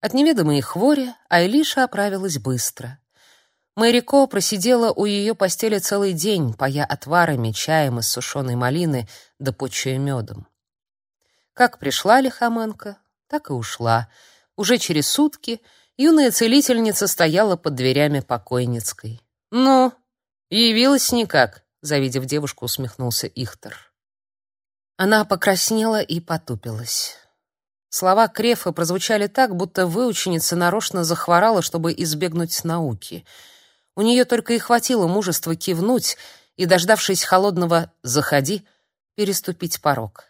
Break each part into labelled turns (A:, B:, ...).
A: От неведомой хвори Айлиша оправилась быстро. Мэрико просидела у ее постели целый день, поя отварами, чаем из сушеной малины да почуя медом. Как пришла лихоманка, так и ушла. Уже через сутки юная целительница стояла под дверями покойницкой. «Ну, явилась никак», — завидев девушку, усмехнулся Ихтер. Она покраснела и потупилась. Слова Крефа прозвучали так, будто выученица нарочно захворала, чтобы избегнуть науки. У нее только и хватило мужества кивнуть и, дождавшись холодного «заходи», переступить порог.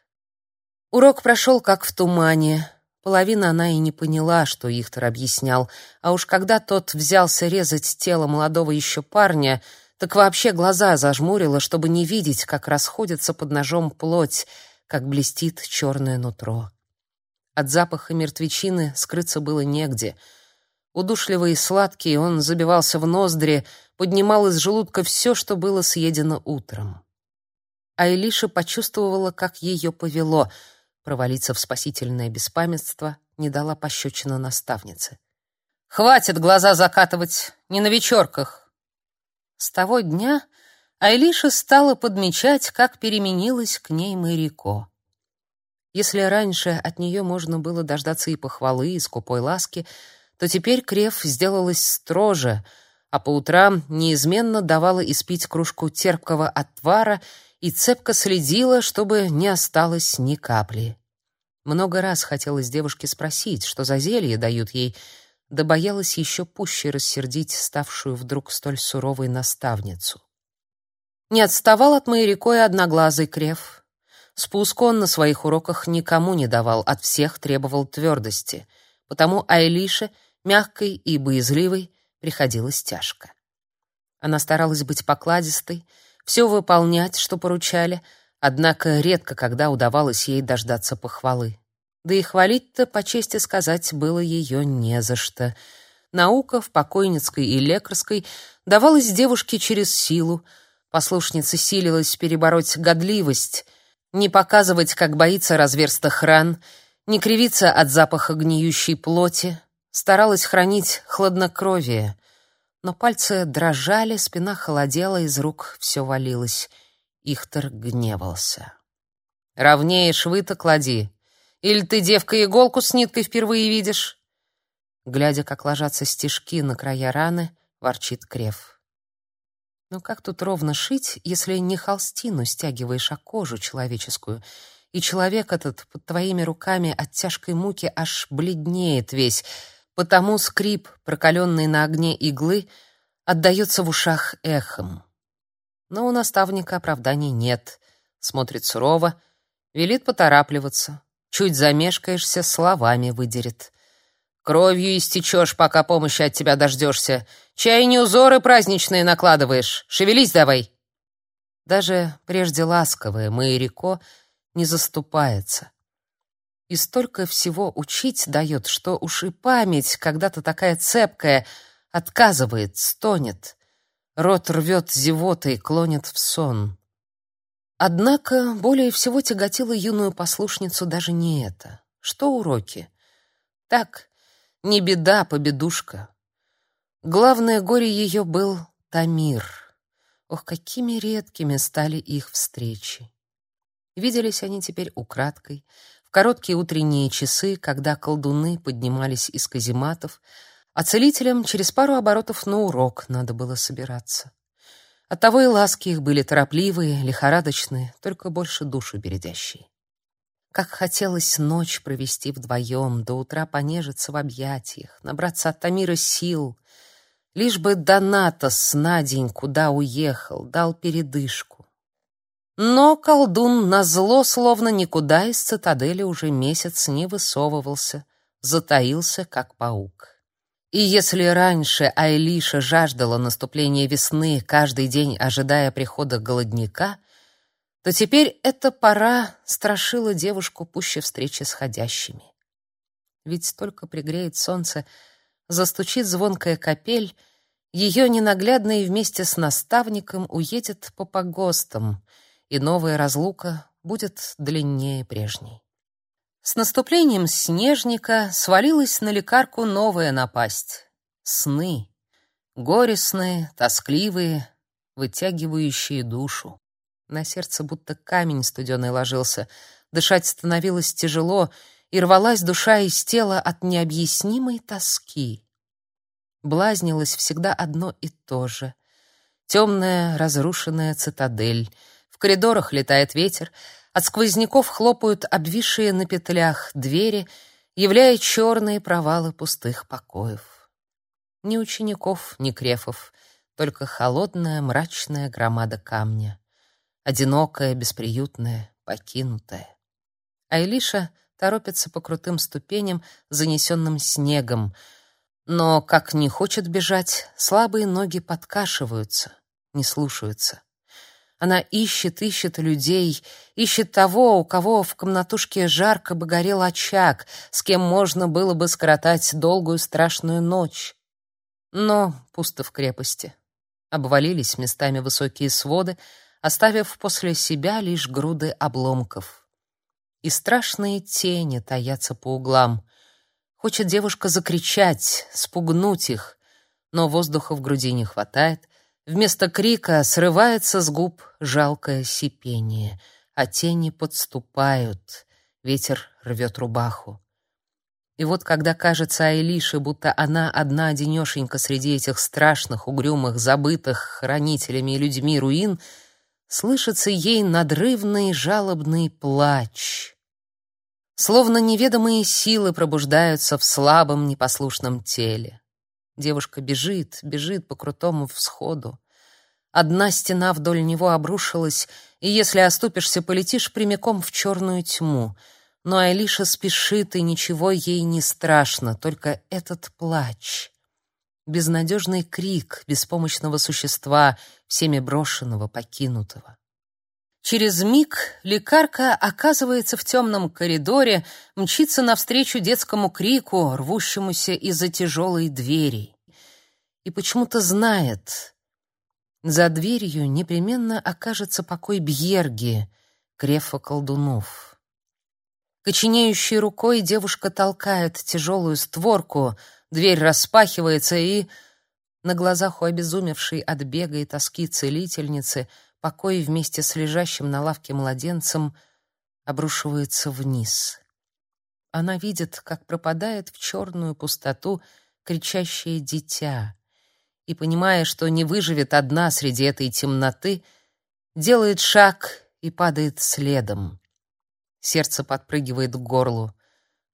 A: Урок прошел как в тумане. Половина она и не поняла, что Ихтер объяснял, а уж когда тот взялся резать тело молодого еще парня, так вообще глаза зажмурила, чтобы не видеть, как расходится под ножом плоть, как блестит черное нутро. От запаха мертвечины скрыться было негде. Удушливый и сладкий, он забивался в ноздри, поднимал из желудка все, что было съедено утром. А Элиша почувствовала, как ее повело. Провалиться в спасительное беспамятство не дала пощечина наставнице. «Хватит глаза закатывать, не на вечерках!» С того дня Айлиша стала подмечать, как переменилась к ней Мэрико. Если раньше от нее можно было дождаться и похвалы, и скупой ласки, то теперь Крев сделалась строже, а по утрам неизменно давала испить кружку терпкого отвара и цепко следила, чтобы не осталось ни капли. Много раз хотелось девушке спросить, что за зелье дают ей, да боялась еще пуще рассердить ставшую вдруг столь суровой наставницу. Не отставал от моей рекой одноглазый Крев — Спуск он на своих уроках никому не давал, от всех требовал твердости, потому Айлише, мягкой и боязливой, приходилось тяжко. Она старалась быть покладистой, все выполнять, что поручали, однако редко когда удавалось ей дождаться похвалы. Да и хвалить-то, по чести сказать, было ее не за что. Наука в покойницкой и лекарской давалась девушке через силу, послушница силилась перебороть годливость — не показывать, как боится разверстых ран, не кривиться от запаха гниющей плоти, старалась хранить хладнокровие. Но пальцы дрожали, спина холодела, из рук все валилось. Ихтер гневался. «Ровнее швы-то клади. Или ты, девка, иголку с ниткой впервые видишь?» Глядя, как ложатся стежки на края раны, ворчит Крев. Но как тут ровно шить, если не холстину стягиваешь, а кожу человеческую? И человек этот под твоими руками от тяжкой муки аж бледнеет весь, потому скрип, прокаленный на огне иглы, отдаётся в ушах эхом. Но у наставника оправданий нет. Смотрит сурово, велит поторапливаться. Чуть замешкаешься, словами выдерет. Кровью истечешь, пока помощи от тебя дождешься. Чай не узоры праздничные накладываешь. Шевелись давай. Даже прежде ласковая Майрико не заступается. И столько всего учить дает, что уж и память, когда-то такая цепкая, отказывает, стонет. Рот рвет зевотой, клонит в сон. Однако более всего тяготило юную послушницу даже не это. Что уроки? Так, не беда, победушка. Главное горе ее был Тамир. Ох, какими редкими стали их встречи. Виделись они теперь украдкой, в короткие утренние часы, когда колдуны поднимались из казематов, а целителям через пару оборотов на урок надо было собираться. Оттого и ласки их были торопливые, лихорадочные, только больше душу бередящие. Как хотелось ночь провести вдвоем, до утра понежиться в объятиях, набраться от Тамира сил. Лишь бы Донатос на день куда уехал, дал передышку. Но колдун назло словно никуда из цитадели уже месяц не высовывался, затаился, как паук. И если раньше Айлиша жаждала наступления весны, каждый день ожидая прихода голодника, то теперь эта пора страшила девушку пуще встречи с ходящими. Ведь только пригреет солнце, застучит звонкая капель, ее ненаглядный вместе с наставником уедет по погостам, и новая разлука будет длиннее прежней. С наступлением снежника свалилась на лекарку новая напасть — сны. Горестные, тоскливые, вытягивающие душу. На сердце будто камень студеный ложился. Дышать становилось тяжело, и рвалась душа из тела от необъяснимой тоски. Блазнилось всегда одно и то же. Темная, разрушенная цитадель. В коридорах летает ветер, от сквозняков хлопают обвисшие на петлях двери, являя черные провалы пустых покоев. Ни учеников, ни крефов, только холодная мрачная громада камня. Одинокая, бесприютная, покинутая. А Илиша торопится по крутым ступеням, занесенным снегом, но, как не хочет бежать, слабые ноги подкашиваются, не слушаются. Она ищет, ищет людей, ищет того, у кого в комнатушке жарко бы горел очаг, с кем можно было бы скоротать долгую страшную ночь. Но пусто в крепости. Обвалились местами высокие своды, оставив после себя лишь груды обломков. И страшные тени таятся по углам. Хочет девушка закричать, спугнуть их, но воздуха в груди не хватает — Вместо крика срывается с губ жалкое сипение, а тени подступают, ветер рвет рубаху. И вот когда кажется Айлише, будто она одна одинешенька среди этих страшных, угрюмых, забытых хранителями и людьми руин, слышится ей надрывный жалобный плач. Словно неведомые силы пробуждаются в слабом непослушном теле. Девушка бежит, бежит по крутому всходу. Одна стена вдоль него обрушилась, и если оступишься, полетишь прямиком в черную тьму. Но Алиша спешит, и ничего ей не страшно, только этот плач. Безнадежный крик беспомощного существа, всеми брошенного, покинутого. Через миг лекарка оказывается в темном коридоре, мчится навстречу детскому крику, рвущемуся из-за тяжелой двери. И почему-то знает, за дверью непременно окажется покой Бьерги, крефа колдунов. Коченеющей рукой девушка толкает тяжелую створку, дверь распахивается и... На глазах у обезумевшей от бега и тоски целительницы — покой вместе с лежащим на лавке младенцем обрушивается вниз. Она видит, как пропадает в черную пустоту кричащее дитя, и, понимая, что не выживет одна среди этой темноты, делает шаг и падает следом. Сердце подпрыгивает к горлу.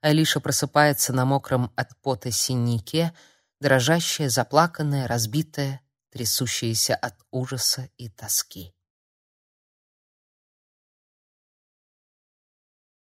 A: Алиша просыпается на мокром от пота синяке, дрожащая, заплаканная, разбитая, трясущаяся от ужаса и тоски.